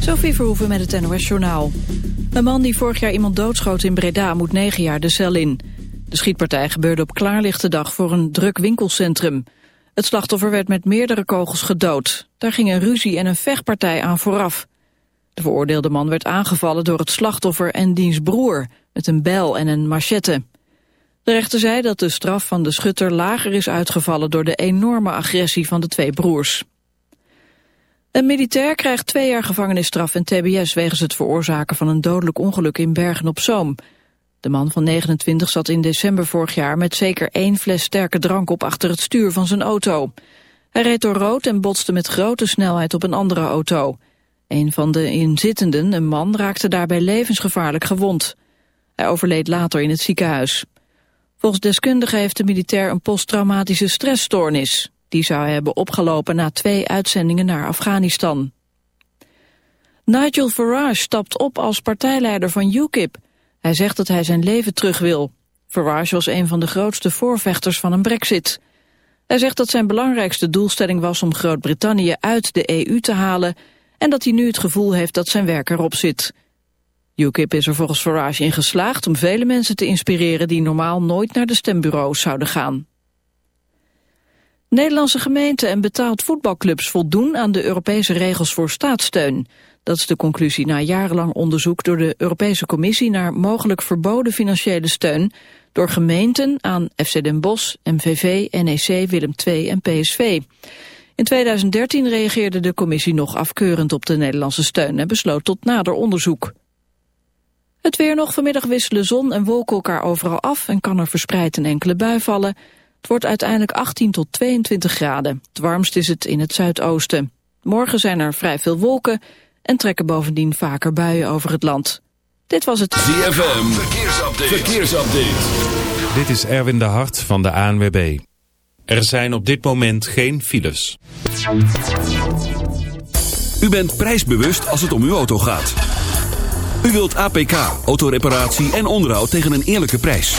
Sophie Verhoeven met het NOS Journaal. Een man die vorig jaar iemand doodschoot in Breda moet negen jaar de cel in. De schietpartij gebeurde op klaarlichte dag voor een druk winkelcentrum. Het slachtoffer werd met meerdere kogels gedood. Daar ging een ruzie en een vechtpartij aan vooraf. De veroordeelde man werd aangevallen door het slachtoffer en diens broer... met een bijl en een machette. De rechter zei dat de straf van de schutter lager is uitgevallen... door de enorme agressie van de twee broers. Een militair krijgt twee jaar gevangenisstraf en tbs... wegens het veroorzaken van een dodelijk ongeluk in Bergen-op-Zoom. De man van 29 zat in december vorig jaar... met zeker één fles sterke drank op achter het stuur van zijn auto. Hij reed door rood en botste met grote snelheid op een andere auto. Een van de inzittenden, een man, raakte daarbij levensgevaarlijk gewond. Hij overleed later in het ziekenhuis. Volgens deskundigen heeft de militair een posttraumatische stressstoornis. Die zou hebben opgelopen na twee uitzendingen naar Afghanistan. Nigel Farage stapt op als partijleider van UKIP. Hij zegt dat hij zijn leven terug wil. Farage was een van de grootste voorvechters van een brexit. Hij zegt dat zijn belangrijkste doelstelling was om Groot-Brittannië uit de EU te halen... en dat hij nu het gevoel heeft dat zijn werk erop zit. UKIP is er volgens Farage in geslaagd om vele mensen te inspireren... die normaal nooit naar de stembureaus zouden gaan. Nederlandse gemeenten en betaald voetbalclubs voldoen aan de Europese regels voor staatssteun. Dat is de conclusie na jarenlang onderzoek door de Europese Commissie naar mogelijk verboden financiële steun door gemeenten aan FC Den Bosch, MVV, NEC, Willem II en PSV. In 2013 reageerde de commissie nog afkeurend op de Nederlandse steun en besloot tot nader onderzoek. Het weer nog vanmiddag wisselen zon en wolken elkaar overal af en kan er verspreid een enkele bui vallen. Het wordt uiteindelijk 18 tot 22 graden. Het warmst is het in het zuidoosten. Morgen zijn er vrij veel wolken en trekken bovendien vaker buien over het land. Dit was het ZFM Verkeersupdate. Verkeersupdate. Dit is Erwin de Hart van de ANWB. Er zijn op dit moment geen files. U bent prijsbewust als het om uw auto gaat. U wilt APK, autoreparatie en onderhoud tegen een eerlijke prijs.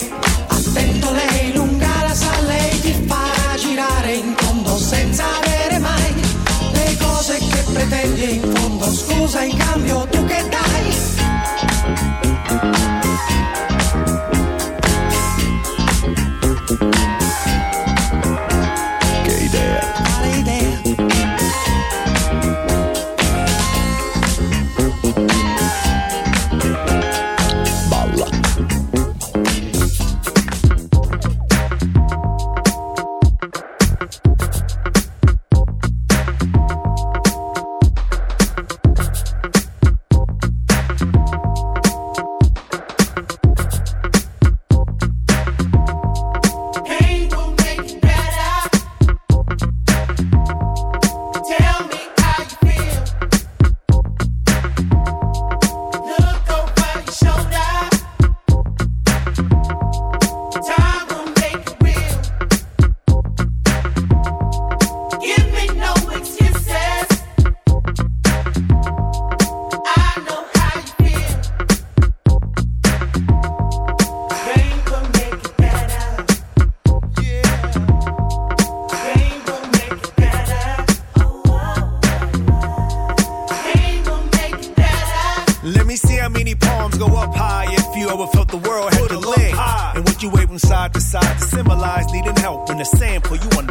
Scusa in cambio up high if you ever felt the world had to leg. And what you wave from side to side to symbolize needing help in the sand for you under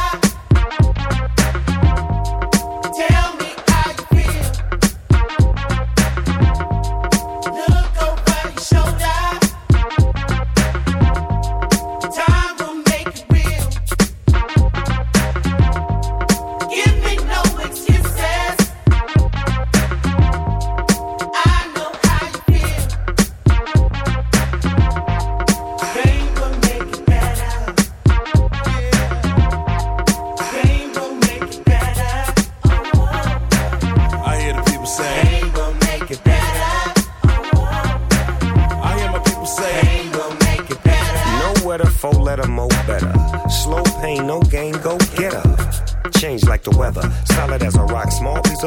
Tell me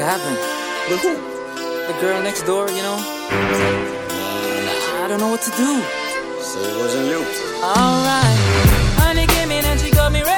I don't know how I let this happen. With who? The girl next door, you know? I don't know what to do. So it wasn't you. Alright. Honey came in and she got me red-handed,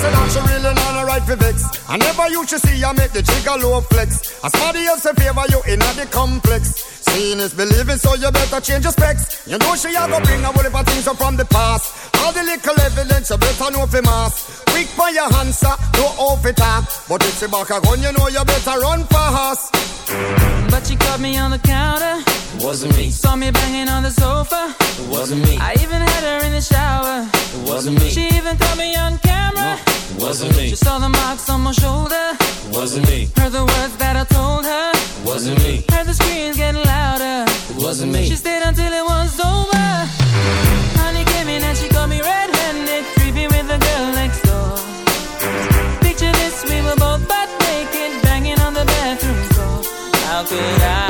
say that she really not a right for vex. I never you should see I make the trigger low flex. As somebody else in favor you in the complex. Seeing is believing, so you better change your specs. You know she a go bring a whole heap of things up from the past. All the little evidence you better know for mass. Quick for your answer, no off it up. But if she back a gun, you know you better run fast. But she caught me on the counter. It wasn't me. Saw me banging on the sofa. It wasn't me. I even had her in the shower. It wasn't me. She even caught me on camera. It wasn't me. She saw the marks on my shoulder. It wasn't me. Heard the words that I told her. It wasn't me. Heard the screams getting louder. It wasn't me. She stayed until it was over. Honey came in and she How I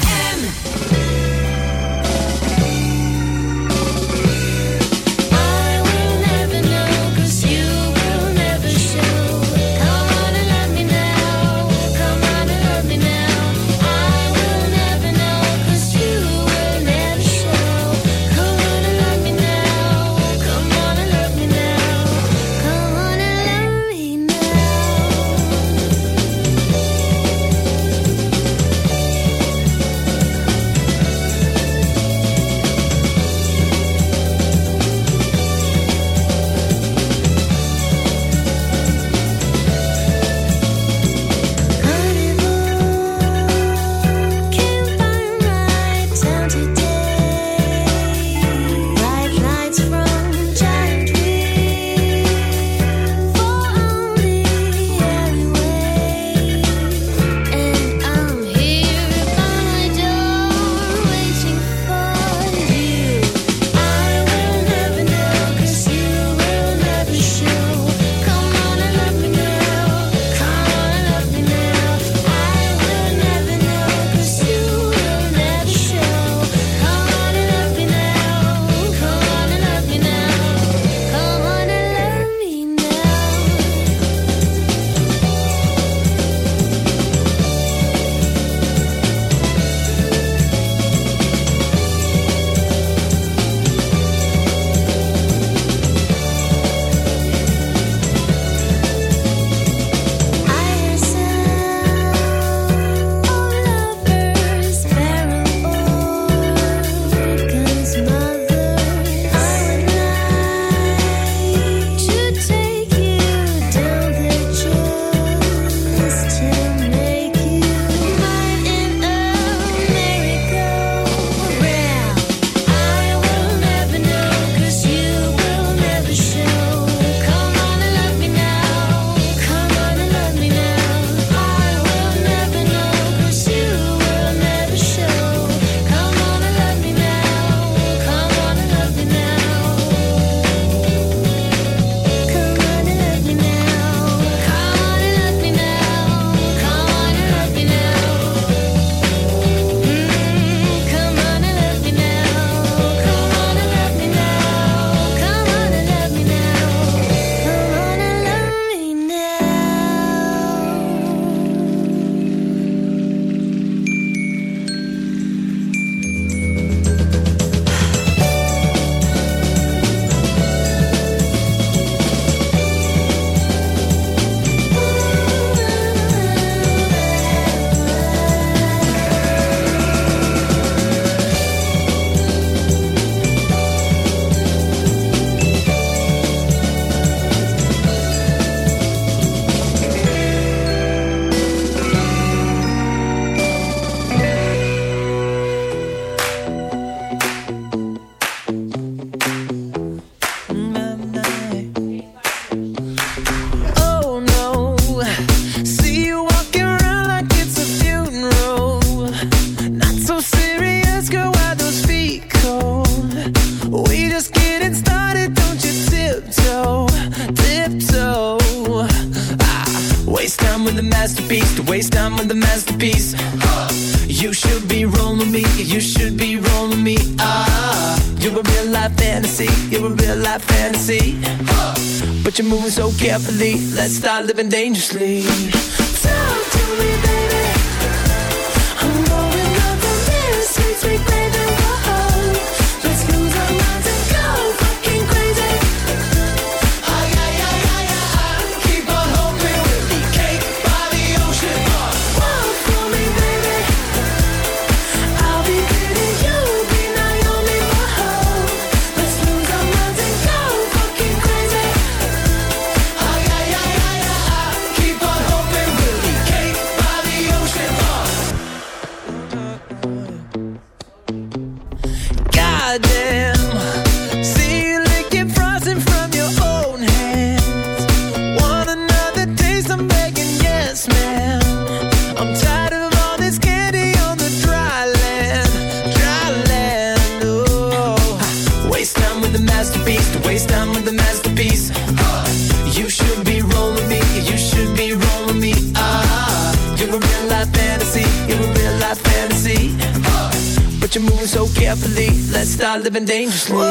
Living dangerously.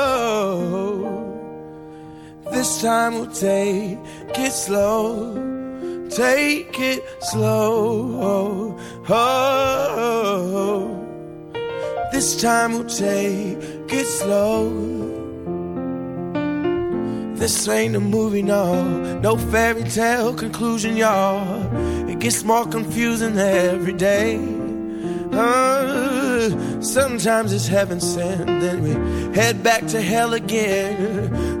This time we'll take it slow. Take it slow. Oh, oh. This time we'll take it slow. This ain't a movie, no, no fairy tale conclusion, y'all. It gets more confusing every day. Uh, sometimes it's heaven sent, then we head back to hell again.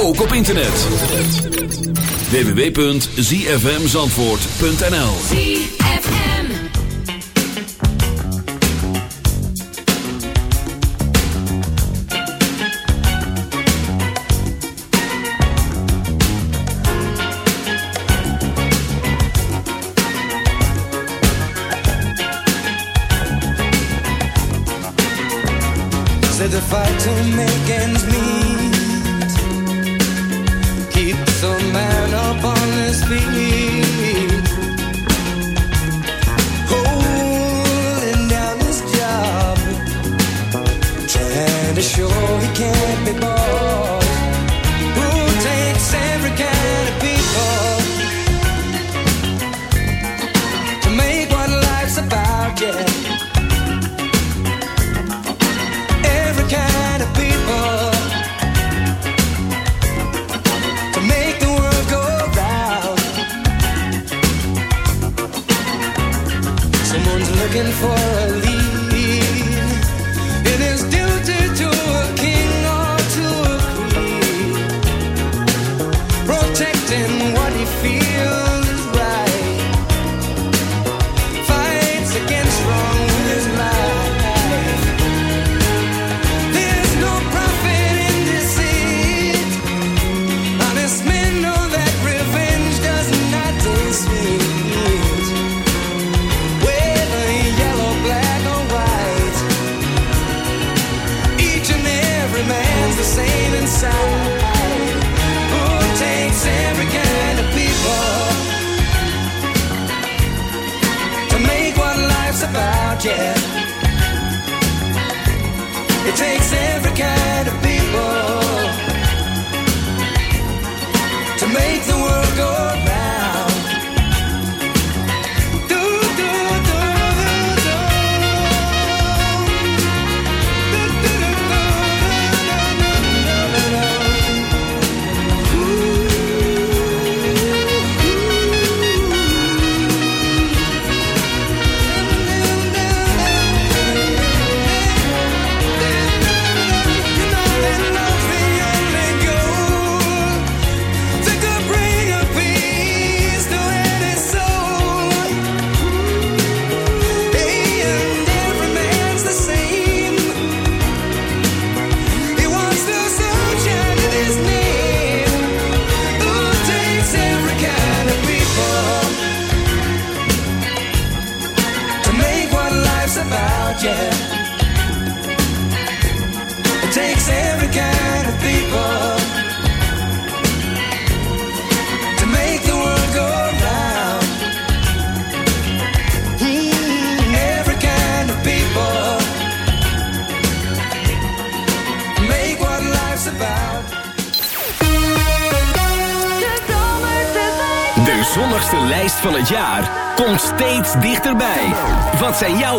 ook op internet. www.zfmzandvoort.nl make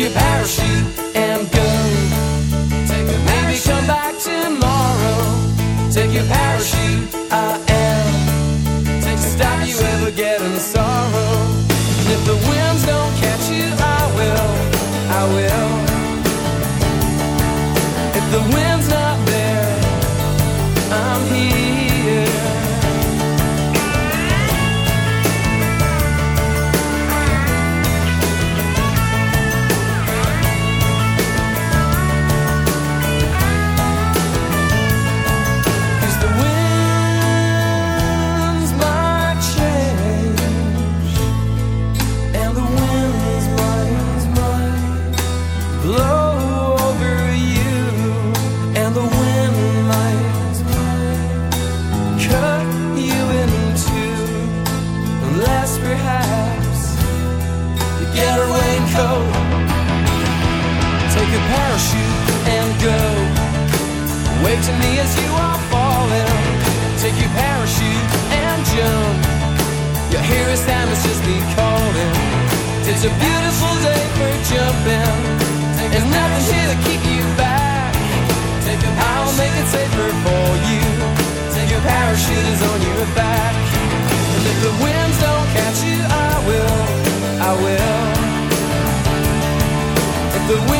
your parachute and go. Take your Maybe parachute. come back tomorrow. Take your parachute, I am. Take the stop you ever get in the sun. There's nothing here to keep you back. I'll make it safer for you. Your on your back. And if the winds don't catch you, I will. I will. The wind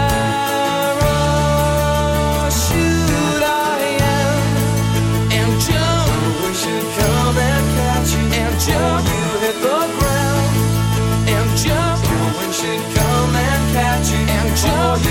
show you.